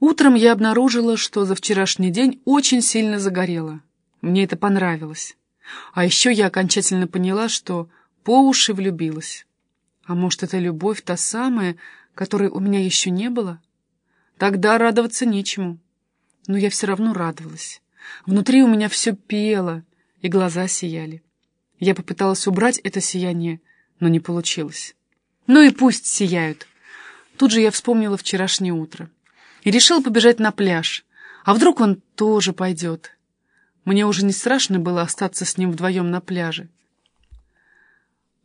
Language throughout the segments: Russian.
Утром я обнаружила, что за вчерашний день очень сильно загорела. Мне это понравилось. А еще я окончательно поняла, что по уши влюбилась. А может, это любовь та самая, которой у меня еще не было? Тогда радоваться нечему. Но я все равно радовалась. Внутри у меня все пело, и глаза сияли. Я попыталась убрать это сияние, но не получилось. Ну и пусть сияют. Тут же я вспомнила вчерашнее утро и решила побежать на пляж. А вдруг он тоже пойдет? Мне уже не страшно было остаться с ним вдвоем на пляже.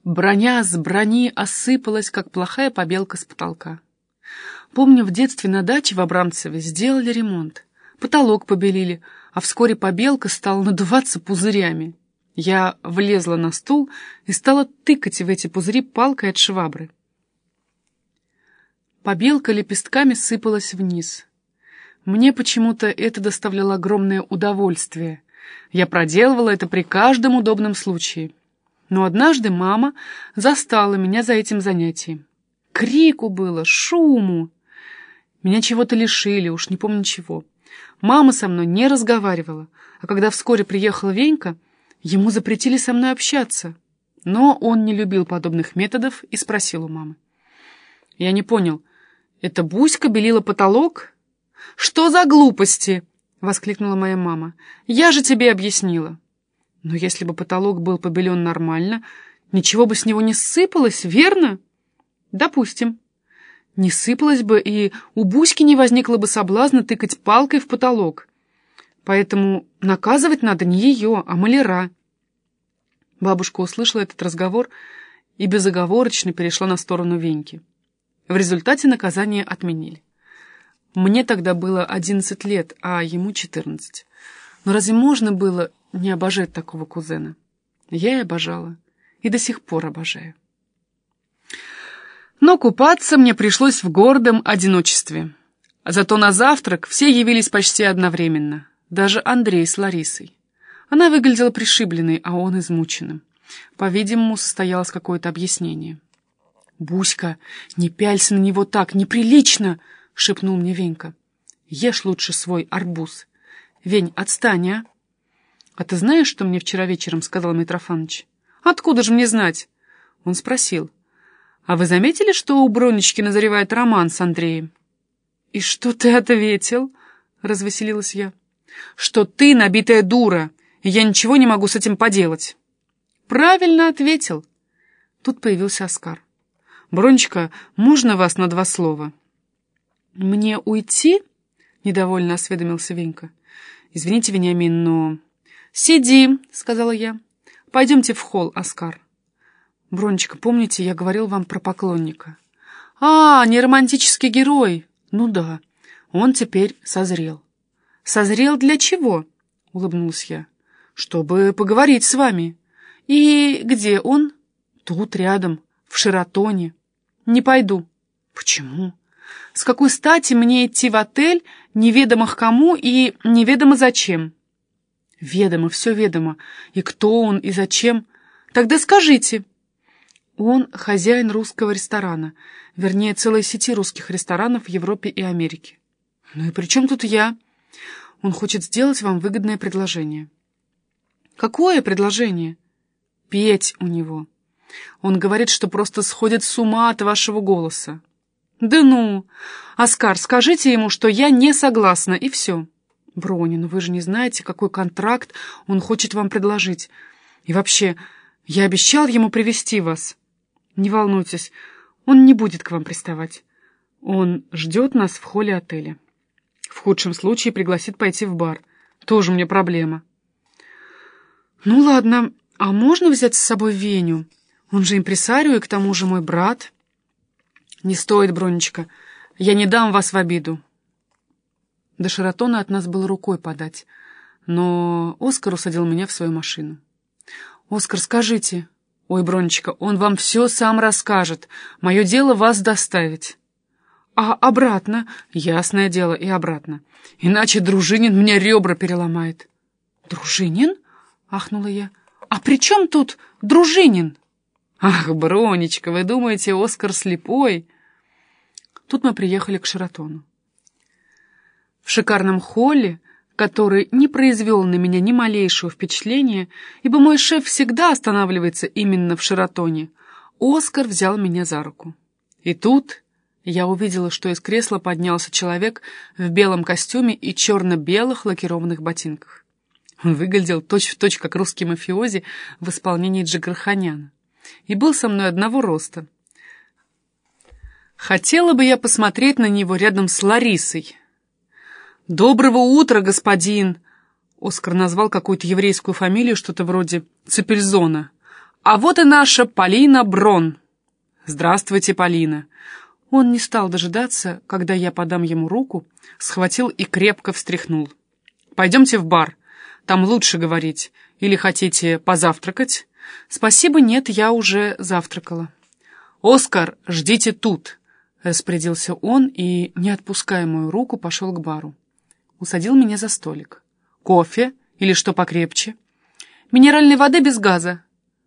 Броня с брони осыпалась, как плохая побелка с потолка. Помню, в детстве на даче в Абрамцеве сделали ремонт. Потолок побелили, а вскоре побелка стала надуваться пузырями. Я влезла на стул и стала тыкать в эти пузыри палкой от швабры. Побелка лепестками сыпалась вниз. Мне почему-то это доставляло огромное удовольствие. Я проделывала это при каждом удобном случае. Но однажды мама застала меня за этим занятием. Крику было, шуму. Меня чего-то лишили, уж не помню чего. Мама со мной не разговаривала, а когда вскоре приехал Венька, ему запретили со мной общаться. Но он не любил подобных методов и спросил у мамы. Я не понял, «Это Буська белила потолок?» «Что за глупости?» — воскликнула моя мама. «Я же тебе объяснила». «Но если бы потолок был побелен нормально, ничего бы с него не сыпалось, верно?» «Допустим». Не сыпалось бы, и у Буськи не возникло бы соблазна тыкать палкой в потолок. Поэтому наказывать надо не ее, а маляра. Бабушка услышала этот разговор и безоговорочно перешла на сторону Веньки. В результате наказание отменили. Мне тогда было 11 лет, а ему 14. Но разве можно было не обожать такого кузена? Я и обожала, и до сих пор обожаю. Но купаться мне пришлось в гордом одиночестве. Зато на завтрак все явились почти одновременно, даже Андрей с Ларисой. Она выглядела пришибленной, а он измученным. По-видимому, состоялось какое-то объяснение. «Буська, не пялься на него так, неприлично!» — шепнул мне Венька. «Ешь лучше свой арбуз. Вень, отстань, а!» «А ты знаешь, что мне вчера вечером сказал Митрофаныч?» «Откуда же мне знать?» Он спросил. «А вы заметили, что у Бронечки назревает роман с Андреем?» «И что ты ответил?» — развеселилась я. «Что ты набитая дура, и я ничего не могу с этим поделать». «Правильно ответил». Тут появился Оскар. «Бронечка, можно вас на два слова?» «Мне уйти?» — недовольно осведомился Венька. «Извините, Вениамин, но...» «Сиди», — сказала я. «Пойдемте в холл, Оскар». «Бронечка, помните, я говорил вам про поклонника?» «А, не романтический герой!» «Ну да, он теперь созрел». «Созрел для чего?» — улыбнулась я. «Чтобы поговорить с вами». «И где он?» «Тут рядом, в Шератоне». «Не пойду». «Почему?» «С какой стати мне идти в отель, неведомо к кому и неведомо зачем?» «Ведомо, все ведомо. И кто он, и зачем?» «Тогда скажите». Он хозяин русского ресторана, вернее, целой сети русских ресторанов в Европе и Америке. «Ну и при чем тут я?» Он хочет сделать вам выгодное предложение. «Какое предложение?» «Петь у него». Он говорит, что просто сходит с ума от вашего голоса. Да ну! Оскар, скажите ему, что я не согласна, и все. Бронин, вы же не знаете, какой контракт он хочет вам предложить. И вообще, я обещал ему привести вас. Не волнуйтесь, он не будет к вам приставать. Он ждет нас в холле отеля. В худшем случае пригласит пойти в бар. Тоже мне проблема. Ну ладно, а можно взять с собой Веню? Он же импресарио и к тому же мой брат. Не стоит, Бронечка, я не дам вас в обиду. До Шаратона от нас было рукой подать, но Оскар усадил меня в свою машину. «Оскар, скажите...» «Ой, Бронечка, он вам все сам расскажет. Мое дело вас доставить». «А обратно?» «Ясное дело, и обратно. Иначе Дружинин мне ребра переломает». «Дружинин?» — ахнула я. «А при чем тут Дружинин?» «Ах, Бронечка, вы думаете, Оскар слепой?» Тут мы приехали к Шератону. В шикарном холле, который не произвел на меня ни малейшего впечатления, ибо мой шеф всегда останавливается именно в Шератоне, Оскар взял меня за руку. И тут я увидела, что из кресла поднялся человек в белом костюме и черно-белых лакированных ботинках. Он выглядел точь-в-точь, точь, как русский мафиози в исполнении Джигарханяна. И был со мной одного роста. Хотела бы я посмотреть на него рядом с Ларисой. «Доброго утра, господин!» Оскар назвал какую-то еврейскую фамилию, что-то вроде Цепельзона. «А вот и наша Полина Брон!» «Здравствуйте, Полина!» Он не стал дожидаться, когда я подам ему руку, схватил и крепко встряхнул. «Пойдемте в бар. Там лучше говорить. Или хотите позавтракать?» «Спасибо, нет, я уже завтракала». «Оскар, ждите тут!» — распорядился он и, не отпуская мою руку, пошел к бару. Усадил меня за столик. «Кофе? Или что покрепче?» «Минеральной воды без газа».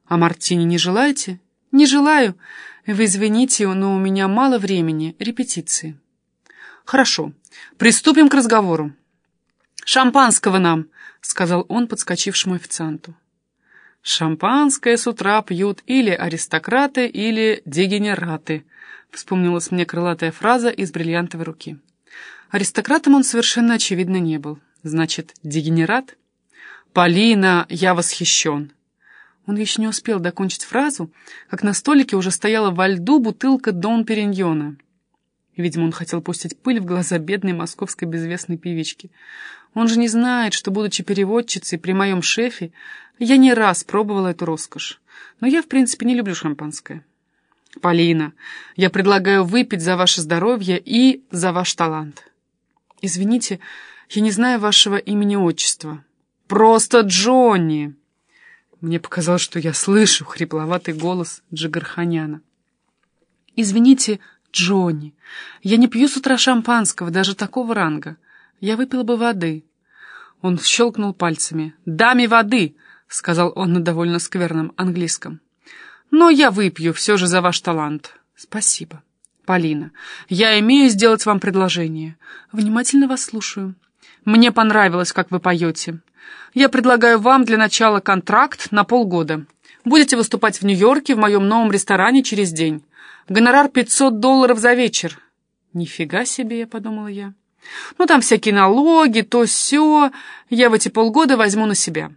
«А мартини не желаете?» «Не желаю. Вы извините, но у меня мало времени. Репетиции». «Хорошо. Приступим к разговору». «Шампанского нам», — сказал он подскочившему официанту. «Шампанское с утра пьют или аристократы, или дегенераты», — вспомнилась мне крылатая фраза из бриллиантовой руки. Аристократом он совершенно очевидно не был. Значит, дегенерат? «Полина, я восхищен!» Он еще не успел докончить фразу, как на столике уже стояла во льду бутылка Дон Периньона. Видимо, он хотел пустить пыль в глаза бедной московской безвестной певички. Он же не знает, что, будучи переводчицей при моем шефе, я не раз пробовала эту роскошь. Но я, в принципе, не люблю шампанское. «Полина, я предлагаю выпить за ваше здоровье и за ваш талант». «Извините, я не знаю вашего имени-отчества». «Просто Джонни!» Мне показалось, что я слышу хрипловатый голос Джигарханяна. «Извините, Джонни, я не пью с утра шампанского, даже такого ранга. Я выпила бы воды». Он щелкнул пальцами. «Даме воды!» — сказал он на довольно скверном английском. «Но я выпью все же за ваш талант. Спасибо. Полина, я имею сделать вам предложение. Внимательно вас слушаю. Мне понравилось, как вы поете. Я предлагаю вам для начала контракт на полгода. Будете выступать в Нью-Йорке в моем новом ресторане через день. Гонорар 500 долларов за вечер. Нифига себе, подумала я. Ну, там всякие налоги, то все. Я в эти полгода возьму на себя.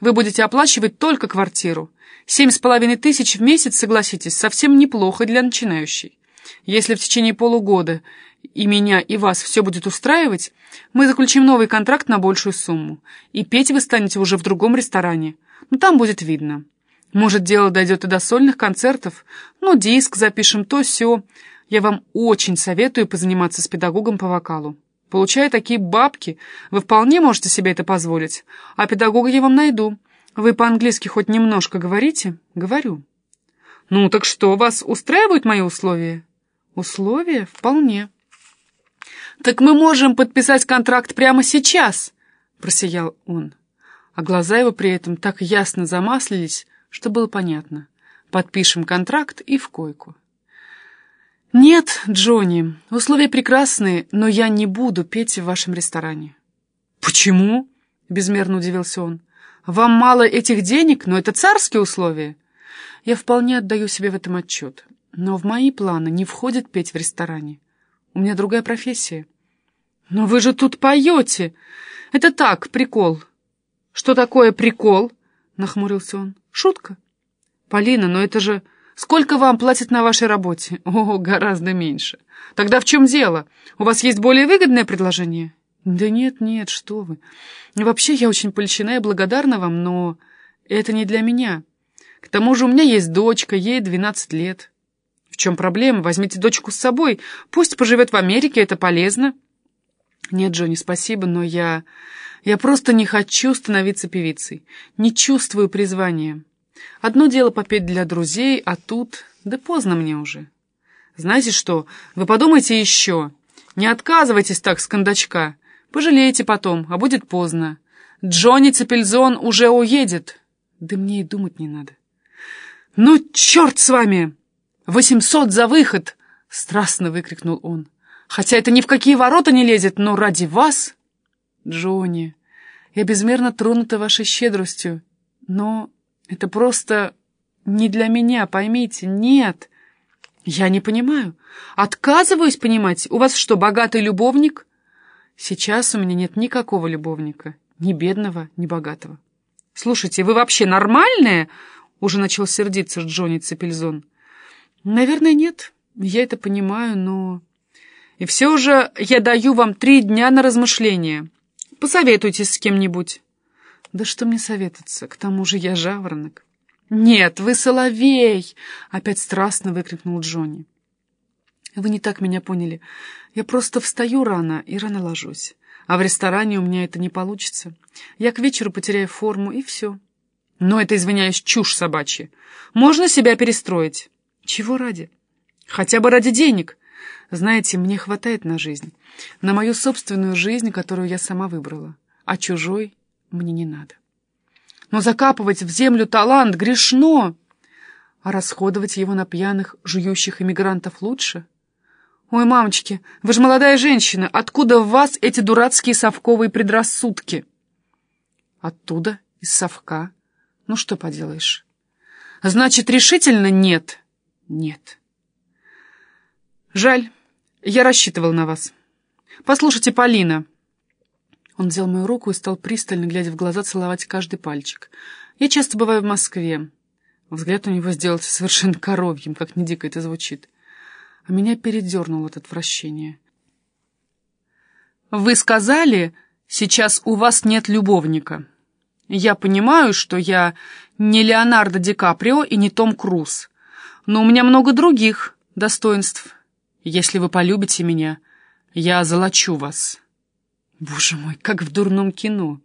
Вы будете оплачивать только квартиру. Семь с половиной тысяч в месяц, согласитесь, совсем неплохо для начинающей. Если в течение полугода и меня, и вас все будет устраивать, мы заключим новый контракт на большую сумму. И петь вы станете уже в другом ресторане. Ну, там будет видно. Может, дело дойдет и до сольных концертов. Ну, диск запишем, то все. Я вам очень советую позаниматься с педагогом по вокалу. Получая такие бабки, вы вполне можете себе это позволить. А педагога я вам найду. Вы по-английски хоть немножко говорите? Говорю. Ну, так что, вас устраивают мои условия? Условия? Вполне. «Так мы можем подписать контракт прямо сейчас!» — просиял он. А глаза его при этом так ясно замаслились, что было понятно. Подпишем контракт и в койку. «Нет, Джонни, условия прекрасные, но я не буду петь в вашем ресторане». «Почему?» — безмерно удивился он. «Вам мало этих денег, но это царские условия». Я вполне отдаю себе в этом отчет, но в мои планы не входит петь в ресторане. У меня другая профессия. Но вы же тут поете. Это так, прикол. Что такое прикол? Нахмурился он. Шутка. Полина, но это же... Сколько вам платят на вашей работе? О, гораздо меньше. Тогда в чем дело? У вас есть более выгодное предложение? Да нет, нет, что вы. Вообще, я очень польщена и благодарна вам, но это не для меня. К тому же у меня есть дочка, ей 12 лет. В чем проблема? Возьмите дочку с собой. Пусть поживет в Америке, это полезно. Нет, Джонни, спасибо, но я... Я просто не хочу становиться певицей. Не чувствую призвания. Одно дело попеть для друзей, а тут... Да поздно мне уже. Знаете что, вы подумайте еще. Не отказывайтесь так с кондачка. Пожалеете потом, а будет поздно. Джонни Цепельзон уже уедет. Да мне и думать не надо. «Ну, черт с вами!» «Восемьсот за выход!» — страстно выкрикнул он. Хотя это ни в какие ворота не лезет, но ради вас... Джонни, я безмерно тронута вашей щедростью, но это просто не для меня, поймите, нет. Я не понимаю. Отказываюсь понимать. У вас что, богатый любовник? Сейчас у меня нет никакого любовника. Ни бедного, ни богатого. Слушайте, вы вообще нормальные? Уже начал сердиться Джонни Цепельзон. Наверное, нет. Я это понимаю, но... И все же я даю вам три дня на размышление. Посоветуйтесь с кем-нибудь. Да что мне советоваться? К тому же я жаворонок. «Нет, вы соловей!» — опять страстно выкрикнул Джонни. «Вы не так меня поняли. Я просто встаю рано и рано ложусь. А в ресторане у меня это не получится. Я к вечеру потеряю форму, и все. Но это, извиняюсь, чушь собачья. Можно себя перестроить. Чего ради? Хотя бы ради денег. Знаете, мне хватает на жизнь. На мою собственную жизнь, которую я сама выбрала. А чужой мне не надо. Но закапывать в землю талант грешно, а расходовать его на пьяных, жующих иммигрантов лучше. Ой, мамочки, вы же молодая женщина, откуда в вас эти дурацкие совковые предрассудки? Оттуда, из совка. Ну что поделаешь? Значит, решительно нет? Нет. Жаль, я рассчитывал на вас. Послушайте, Полина, он взял мою руку и стал пристально, глядя в глаза, целовать каждый пальчик. «Я часто бываю в Москве». Взгляд у него сделался совершенно коровьим, как не дико это звучит. А меня передернуло от отвращения. «Вы сказали, сейчас у вас нет любовника. Я понимаю, что я не Леонардо Ди Каприо и не Том Круз, но у меня много других достоинств. Если вы полюбите меня, я золочу вас». Боже мой, как в дурном кино.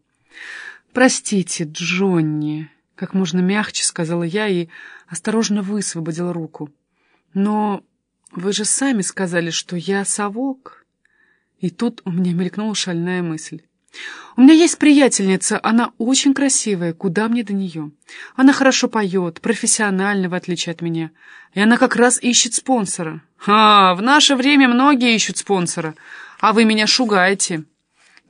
Простите, Джонни, как можно мягче сказала я и осторожно высвободила руку. Но вы же сами сказали, что я совок. И тут у меня мелькнула шальная мысль. У меня есть приятельница, она очень красивая, куда мне до нее? Она хорошо поет, профессионально, в отличие от меня. И она как раз ищет спонсора. А, в наше время многие ищут спонсора, а вы меня шугаете.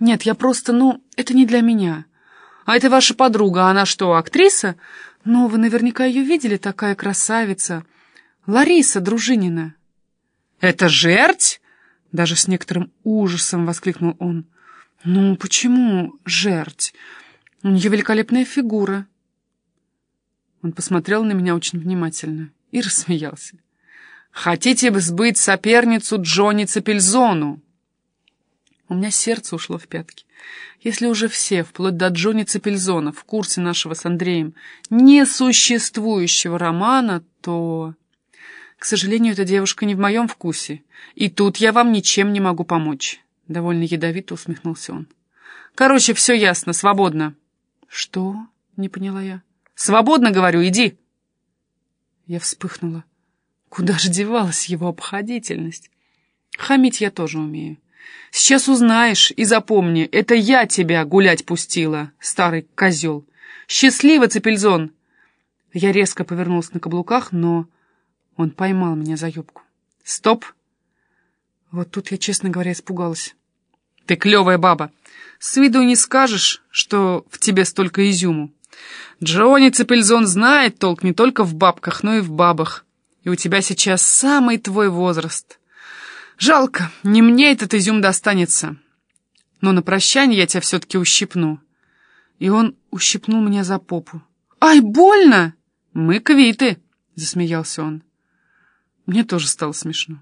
«Нет, я просто, ну, это не для меня. А это ваша подруга, она что, актриса? Ну, вы наверняка ее видели, такая красавица. Лариса Дружинина». «Это жерть?» Даже с некоторым ужасом воскликнул он. «Ну, почему жерть? У нее великолепная фигура». Он посмотрел на меня очень внимательно и рассмеялся. «Хотите бы сбыть соперницу Джонни Цепельзону?» У меня сердце ушло в пятки. Если уже все, вплоть до Джонни Цепельзона, в курсе нашего с Андреем несуществующего романа, то... К сожалению, эта девушка не в моем вкусе. И тут я вам ничем не могу помочь. Довольно ядовито усмехнулся он. Короче, все ясно, свободно. Что? Не поняла я. Свободно, говорю, иди. Я вспыхнула. Куда же девалась его обходительность? Хамить я тоже умею. Сейчас узнаешь и запомни, это я тебя гулять пустила, старый козел. Счастливо, Цепельзон!» Я резко повернулась на каблуках, но он поймал меня за юбку. «Стоп!» Вот тут я, честно говоря, испугалась. «Ты клевая баба! С виду не скажешь, что в тебе столько изюму. Джонни Цепельзон знает толк не только в бабках, но и в бабах. И у тебя сейчас самый твой возраст. Жалко, не мне этот изюм достанется. Но на прощание я тебя все-таки ущипну. И он ущипнул меня за попу. «Ай, больно!» «Мы квиты!» — засмеялся он. Мне тоже стало смешно.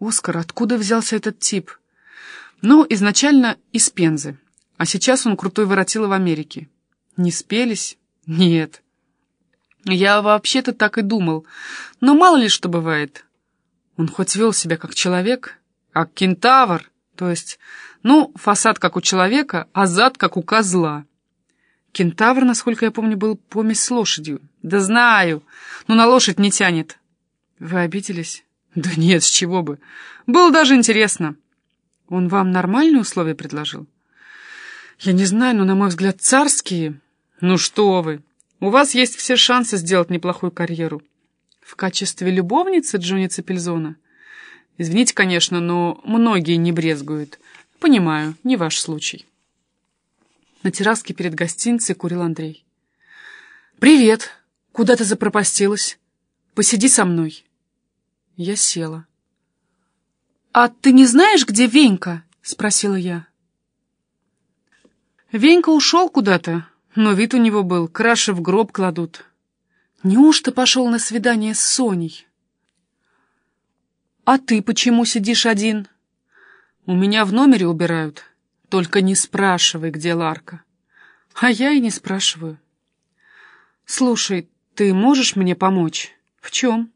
«Оскар, откуда взялся этот тип?» «Ну, изначально из Пензы, а сейчас он крутой воротила в Америке. Не спелись? Нет. Я вообще-то так и думал, но мало ли что бывает. Он хоть вел себя как человек, как кентавр, то есть, ну, фасад как у человека, а зад как у козла. Кентавр, насколько я помню, был помесь с лошадью. Да знаю, но на лошадь не тянет. Вы обиделись? Да нет, с чего бы. Было даже интересно. Он вам нормальные условия предложил? Я не знаю, но, на мой взгляд, царские. Ну что вы, у вас есть все шансы сделать неплохую карьеру. В качестве любовницы Джонни Цепельзона? Извините, конечно, но многие не брезгуют. Понимаю, не ваш случай. На терраске перед гостиницей курил Андрей. «Привет! Куда ты запропастилась? Посиди со мной». Я села. «А ты не знаешь, где Венька?» — спросила я. Венька ушел куда-то, но вид у него был, краши в гроб кладут. Неужто пошел на свидание с Соней? «А ты почему сидишь один?» «У меня в номере убирают. Только не спрашивай, где Ларка». «А я и не спрашиваю». «Слушай, ты можешь мне помочь?» «В чем?»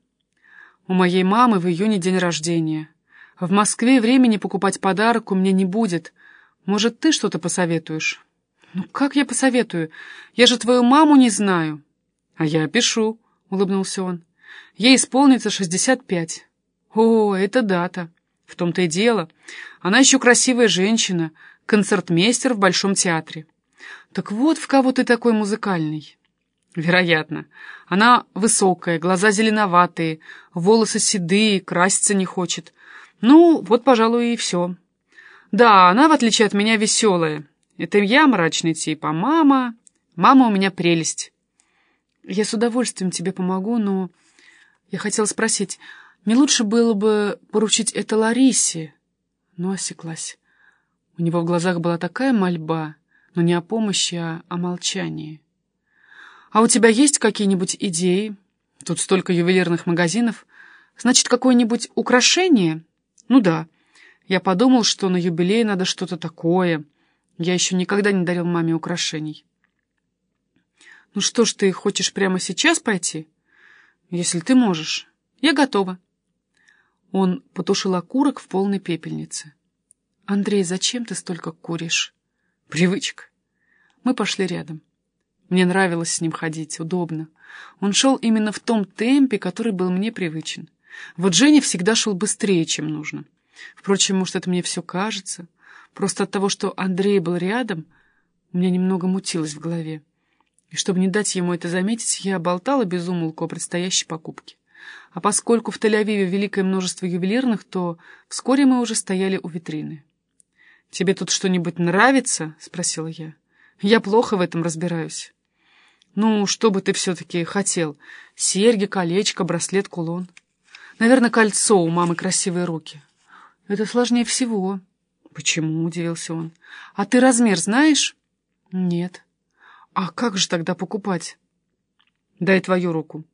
«У моей мамы в июне день рождения. В Москве времени покупать подарок у меня не будет. Может, ты что-то посоветуешь?» «Ну как я посоветую? Я же твою маму не знаю». «А я пишу», — улыбнулся он. «Ей исполнится шестьдесят пять». О, это дата. В том-то и дело. Она еще красивая женщина, концертмейстер в Большом театре. Так вот, в кого ты такой музыкальный. Вероятно. Она высокая, глаза зеленоватые, волосы седые, краситься не хочет. Ну, вот, пожалуй, и все. Да, она, в отличие от меня, веселая. Это я мрачный тип, а мама... Мама у меня прелесть. Я с удовольствием тебе помогу, но... Я хотела спросить, не лучше было бы поручить это Ларисе, но осеклась. У него в глазах была такая мольба, но не о помощи, а о молчании. «А у тебя есть какие-нибудь идеи? Тут столько ювелирных магазинов. Значит, какое-нибудь украшение? Ну да. Я подумал, что на юбилей надо что-то такое. Я еще никогда не дарил маме украшений». «Ну что ж, ты хочешь прямо сейчас пойти? Если ты можешь. Я готова». Он потушил окурок в полной пепельнице. «Андрей, зачем ты столько куришь?» «Привычка». Мы пошли рядом. Мне нравилось с ним ходить, удобно. Он шел именно в том темпе, который был мне привычен. Вот Женя всегда шел быстрее, чем нужно. Впрочем, может, это мне все кажется. Просто от того, что Андрей был рядом, у меня немного мутилось в голове. И чтобы не дать ему это заметить, я болтала без умолку о предстоящей покупке. А поскольку в Тель-Авиве великое множество ювелирных, то вскоре мы уже стояли у витрины. «Тебе тут что-нибудь нравится?» — спросила я. «Я плохо в этом разбираюсь». «Ну, что бы ты все-таки хотел? Серьги, колечко, браслет, кулон?» «Наверное, кольцо, у мамы красивые руки». «Это сложнее всего». «Почему?» — удивился он. «А ты размер знаешь?» «Нет». «А как же тогда покупать?» «Дай твою руку».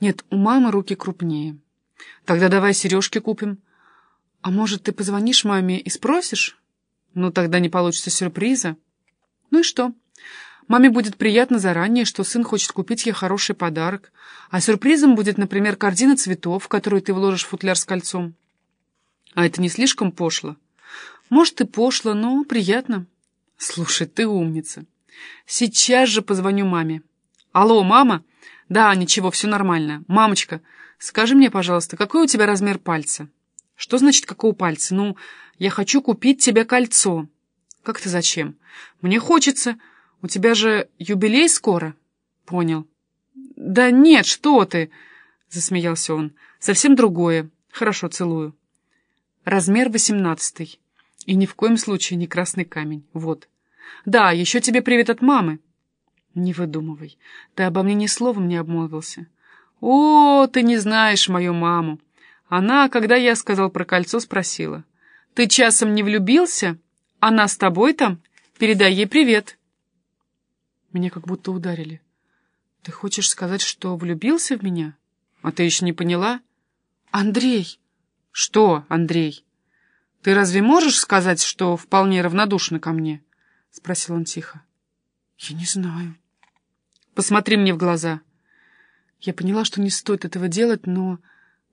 Нет, у мамы руки крупнее. Тогда давай сережки купим. А может, ты позвонишь маме и спросишь? Ну, тогда не получится сюрприза. Ну и что? Маме будет приятно заранее, что сын хочет купить ей хороший подарок. А сюрпризом будет, например, корзина цветов, в которую ты вложишь футляр с кольцом. А это не слишком пошло? Может, и пошло, но приятно. Слушай, ты умница. Сейчас же позвоню маме. Алло, мама? «Да, ничего, все нормально. Мамочка, скажи мне, пожалуйста, какой у тебя размер пальца?» «Что значит, какого пальца? Ну, я хочу купить тебе кольцо». «Как ты зачем?» «Мне хочется. У тебя же юбилей скоро?» «Понял». «Да нет, что ты!» — засмеялся он. «Совсем другое. Хорошо, целую». «Размер восемнадцатый. И ни в коем случае не красный камень. Вот. Да, еще тебе привет от мамы». «Не выдумывай. Ты обо мне ни словом не обмолвился». «О, ты не знаешь мою маму!» Она, когда я сказал про кольцо, спросила. «Ты часом не влюбился? Она с тобой там? Передай ей привет». Меня как будто ударили. «Ты хочешь сказать, что влюбился в меня? А ты еще не поняла?» «Андрей!» «Что, Андрей? Ты разве можешь сказать, что вполне равнодушна ко мне?» — спросил он тихо. «Я не знаю». Посмотри мне в глаза». Я поняла, что не стоит этого делать, но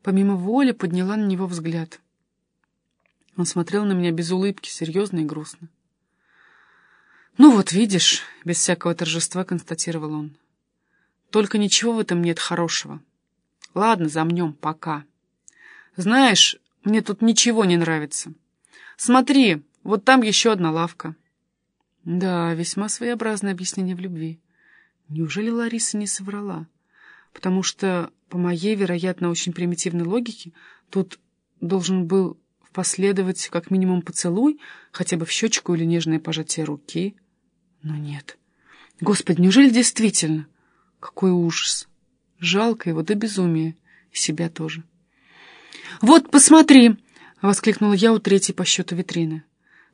помимо воли подняла на него взгляд. Он смотрел на меня без улыбки, серьезно и грустно. «Ну вот, видишь», — без всякого торжества констатировал он. «Только ничего в этом нет хорошего. Ладно, замнем, пока. Знаешь, мне тут ничего не нравится. Смотри, вот там еще одна лавка». Да, весьма своеобразное объяснение в любви. Неужели Лариса не соврала? Потому что, по моей, вероятно, очень примитивной логике, тут должен был последовать как минимум поцелуй, хотя бы в щечку или нежное пожатие руки. Но нет. Господи, неужели действительно? Какой ужас! Жалко его до безумия. И себя тоже. «Вот, посмотри!» — воскликнула я у третьей по счету витрины.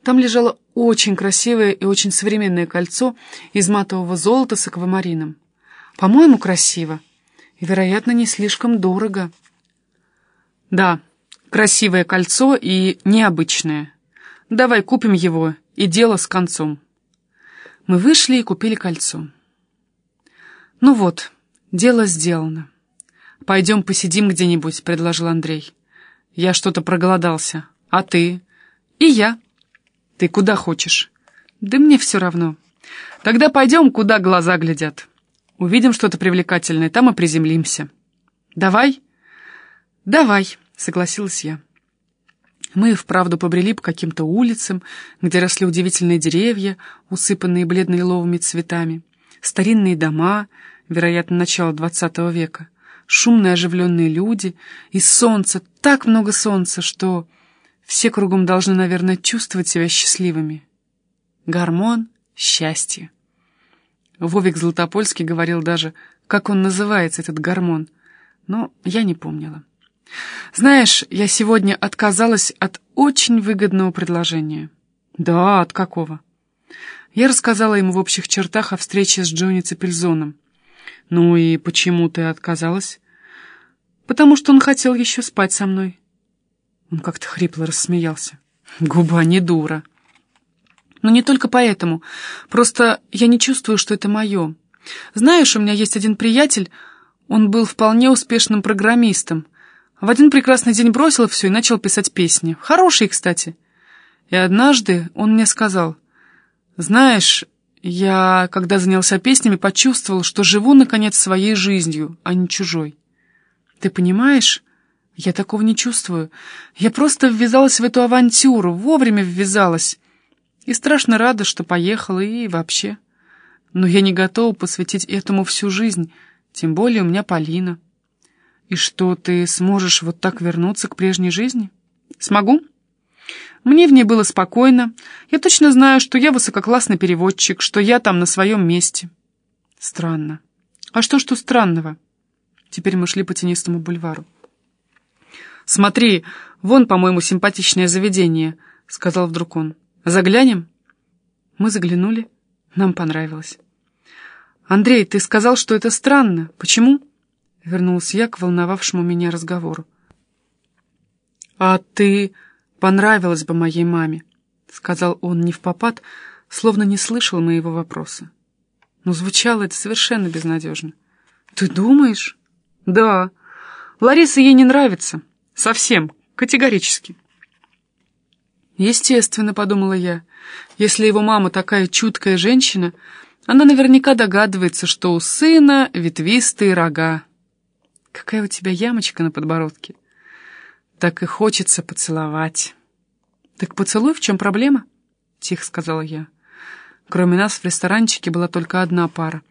Там лежало очень красивое и очень современное кольцо из матового золота с аквамарином. По-моему, красиво. И, вероятно, не слишком дорого. Да, красивое кольцо и необычное. Давай купим его, и дело с концом. Мы вышли и купили кольцо. Ну вот, дело сделано. «Пойдем посидим где-нибудь», — предложил Андрей. «Я что-то проголодался. А ты?» «И я». «Ты куда хочешь?» «Да мне все равно». «Тогда пойдем, куда глаза глядят. Увидим что-то привлекательное, там и приземлимся». «Давай?» «Давай», — согласилась я. Мы вправду побрели по каким-то улицам, где росли удивительные деревья, усыпанные бледно-лиловыми цветами, старинные дома, вероятно, начала двадцатого века, шумные оживленные люди и солнце, так много солнца, что все кругом должны, наверное, чувствовать себя счастливыми. Гормон счастья. Вовик Златопольский говорил даже, как он называется, этот гормон, но я не помнила. Знаешь, я сегодня отказалась от очень выгодного предложения. Да, от какого? Я рассказала ему в общих чертах о встрече с Джонни Цепельзоном. Ну и почему ты отказалась? Потому что он хотел еще спать со мной. Он как-то хрипло рассмеялся. Губа не дура. Но не только поэтому. Просто я не чувствую, что это мое. Знаешь, у меня есть один приятель, он был вполне успешным программистом. В один прекрасный день бросил все и начал писать песни. Хорошие, кстати. И однажды он мне сказал, «Знаешь, я, когда занялся песнями, почувствовал, что живу, наконец, своей жизнью, а не чужой. Ты понимаешь?» Я такого не чувствую. Я просто ввязалась в эту авантюру, вовремя ввязалась. И страшно рада, что поехала, и вообще. Но я не готова посвятить этому всю жизнь, тем более у меня Полина. И что, ты сможешь вот так вернуться к прежней жизни? Смогу? Мне в ней было спокойно. Я точно знаю, что я высококлассный переводчик, что я там на своем месте. Странно. А что, что странного? Теперь мы шли по тенистому бульвару. «Смотри, вон, по-моему, симпатичное заведение», — сказал вдруг он. «Заглянем?» Мы заглянули. Нам понравилось. «Андрей, ты сказал, что это странно. Почему?» Вернулся я к волновавшему меня разговору. «А ты понравилась бы моей маме», — сказал он не в попад, словно не слышал моего вопроса. Но звучало это совершенно безнадежно. «Ты думаешь?» «Да. Лариса ей не нравится». Совсем, категорически. Естественно, подумала я, если его мама такая чуткая женщина, она наверняка догадывается, что у сына ветвистые рога. Какая у тебя ямочка на подбородке. Так и хочется поцеловать. Так поцелуй, в чем проблема? Тихо сказала я. Кроме нас в ресторанчике была только одна пара,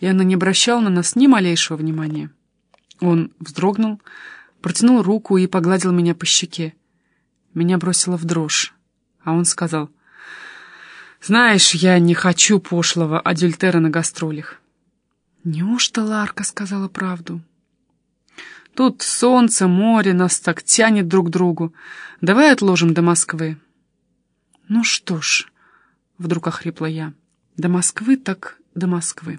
и она не обращала на нас ни малейшего внимания. Он вздрогнул, протянул руку и погладил меня по щеке. Меня бросило в дрожь, а он сказал, «Знаешь, я не хочу пошлого адюльтера на гастролях». Неужто Ларка сказала правду? Тут солнце, море, нас так тянет друг к другу. Давай отложим до Москвы. Ну что ж, вдруг охрипла я, до Москвы так до Москвы.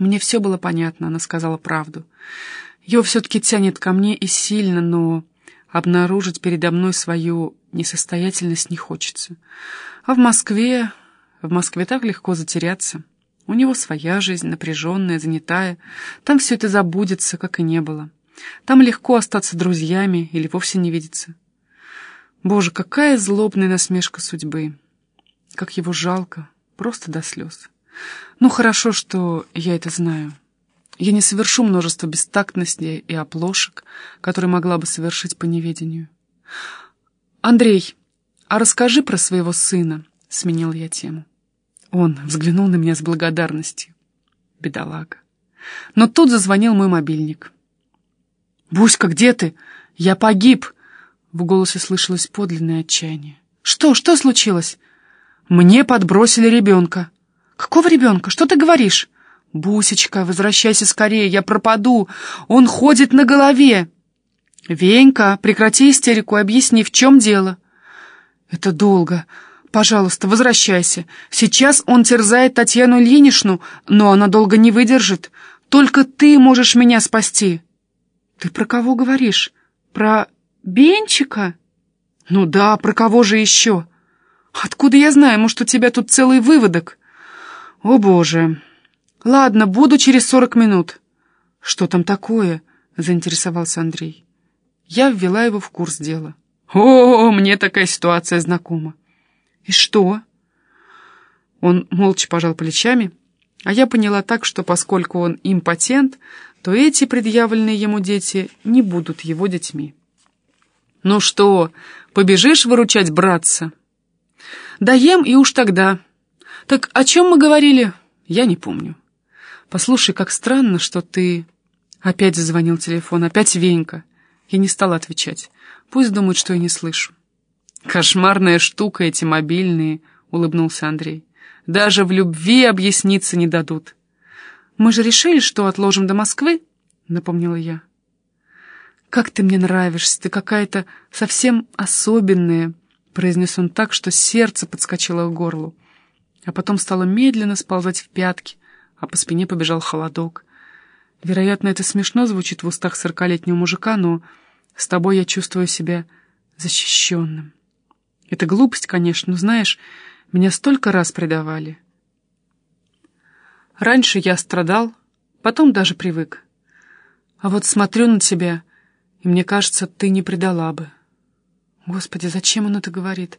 Мне все было понятно, она сказала правду. Его все-таки тянет ко мне и сильно, но обнаружить передо мной свою несостоятельность не хочется. А в Москве... В Москве так легко затеряться. У него своя жизнь, напряженная, занятая. Там все это забудется, как и не было. Там легко остаться друзьями или вовсе не видеться. Боже, какая злобная насмешка судьбы. Как его жалко, просто до слез. Ну, хорошо, что я это знаю. Я не совершу множество бестактностей и оплошек, которые могла бы совершить по неведению. «Андрей, а расскажи про своего сына», — сменил я тему. Он взглянул на меня с благодарностью. Бедолага. Но тут зазвонил мой мобильник. «Буська, где ты?» Я погиб!» В голосе слышалось подлинное отчаяние. «Что? Что случилось?» «Мне подбросили ребенка». «Какого ребенка? Что ты говоришь?» «Бусечка, возвращайся скорее, я пропаду! Он ходит на голове!» «Венька, прекрати истерику, объясни, в чем дело?» «Это долго. Пожалуйста, возвращайся. Сейчас он терзает Татьяну Ильиничну, но она долго не выдержит. Только ты можешь меня спасти». «Ты про кого говоришь? Про Бенчика?» «Ну да, про кого же еще?» «Откуда я знаю, может, у тебя тут целый выводок?» «О, Боже!» «Ладно, буду через сорок минут». «Что там такое?» — заинтересовался Андрей. Я ввела его в курс дела. «О, мне такая ситуация знакома». «И что?» Он молча пожал плечами, а я поняла так, что поскольку он импотент, то эти предъявленные ему дети не будут его детьми. «Ну что, побежишь выручать братца?» «Доем и уж тогда». «Так о чем мы говорили?» «Я не помню». «Послушай, как странно, что ты...» Опять зазвонил телефон, опять Венька. Я не стала отвечать. Пусть думают, что я не слышу. «Кошмарная штука эти мобильные», — улыбнулся Андрей. «Даже в любви объясниться не дадут». «Мы же решили, что отложим до Москвы», — напомнила я. «Как ты мне нравишься, ты какая-то совсем особенная», — произнес он так, что сердце подскочило к горлу. А потом стало медленно сползать в пятки, а по спине побежал холодок. Вероятно, это смешно звучит в устах сорокалетнего мужика, но с тобой я чувствую себя защищенным. Это глупость, конечно, но, знаешь, меня столько раз предавали. Раньше я страдал, потом даже привык. А вот смотрю на тебя, и мне кажется, ты не предала бы. Господи, зачем он это говорит?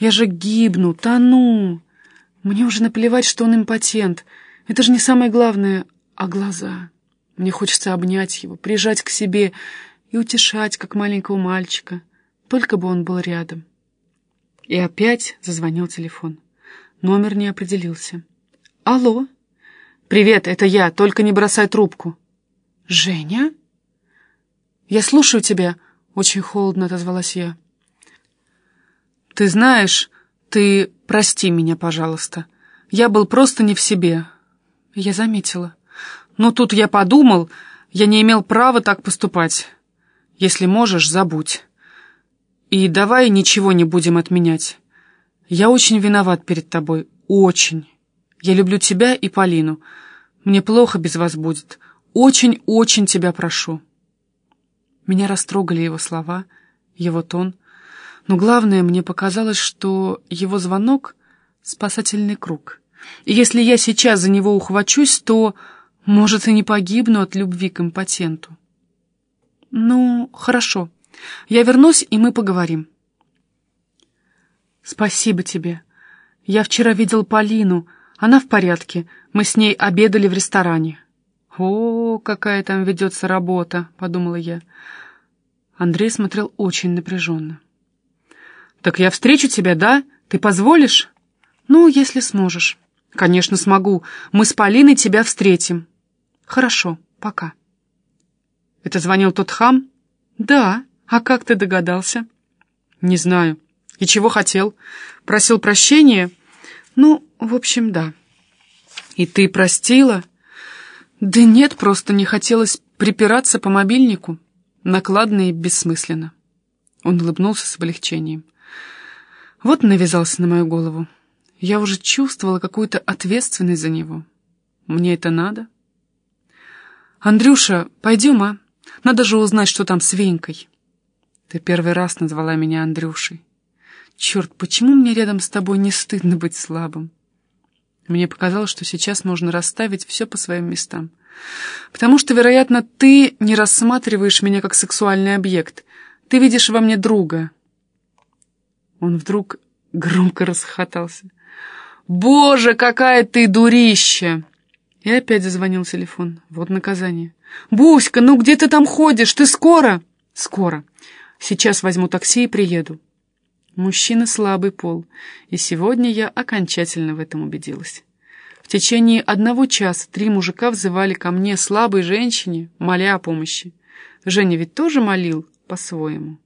Я же гибну, тону. Мне уже наплевать, что он импотент. Это же не самое главное, а глаза. Мне хочется обнять его, прижать к себе и утешать, как маленького мальчика. Только бы он был рядом. И опять зазвонил телефон. Номер не определился. «Алло?» «Привет, это я, только не бросай трубку». «Женя?» «Я слушаю тебя», — очень холодно отозвалась я. «Ты знаешь, ты прости меня, пожалуйста. Я был просто не в себе». Я заметила. Но тут я подумал, я не имел права так поступать. Если можешь, забудь. И давай ничего не будем отменять. Я очень виноват перед тобой, очень. Я люблю тебя и Полину. Мне плохо без вас будет. Очень-очень тебя прошу. Меня растрогали его слова, его тон. Но главное, мне показалось, что его звонок — спасательный круг. И если я сейчас за него ухвачусь, то... Может, и не погибну от любви к импотенту. Ну, хорошо. Я вернусь, и мы поговорим. Спасибо тебе. Я вчера видел Полину. Она в порядке. Мы с ней обедали в ресторане. О, какая там ведется работа, подумала я. Андрей смотрел очень напряженно. «Так я встречу тебя, да? Ты позволишь?» «Ну, если сможешь». «Конечно, смогу. Мы с Полиной тебя встретим». «Хорошо, пока». «Это звонил тот хам?» «Да. А как ты догадался?» «Не знаю. И чего хотел? Просил прощения?» «Ну, в общем, да». «И ты простила?» «Да нет, просто не хотелось припираться по мобильнику. Накладно и бессмысленно». Он улыбнулся с облегчением. Вот навязался на мою голову. Я уже чувствовала какую-то ответственность за него. Мне это надо?» «Андрюша, пойдем, а? Надо же узнать, что там с Венькой». «Ты первый раз назвала меня Андрюшей. Черт, почему мне рядом с тобой не стыдно быть слабым?» Мне показалось, что сейчас можно расставить все по своим местам. Потому что, вероятно, ты не рассматриваешь меня как сексуальный объект. Ты видишь во мне друга. Он вдруг громко расхохотался. «Боже, какая ты дурища!» И опять зазвонил телефон. Вот наказание. «Буська, ну где ты там ходишь? Ты скоро?» «Скоро. Сейчас возьму такси и приеду». Мужчина слабый пол, и сегодня я окончательно в этом убедилась. В течение одного часа три мужика взывали ко мне слабой женщине, моля о помощи. Женя ведь тоже молил, по-своему.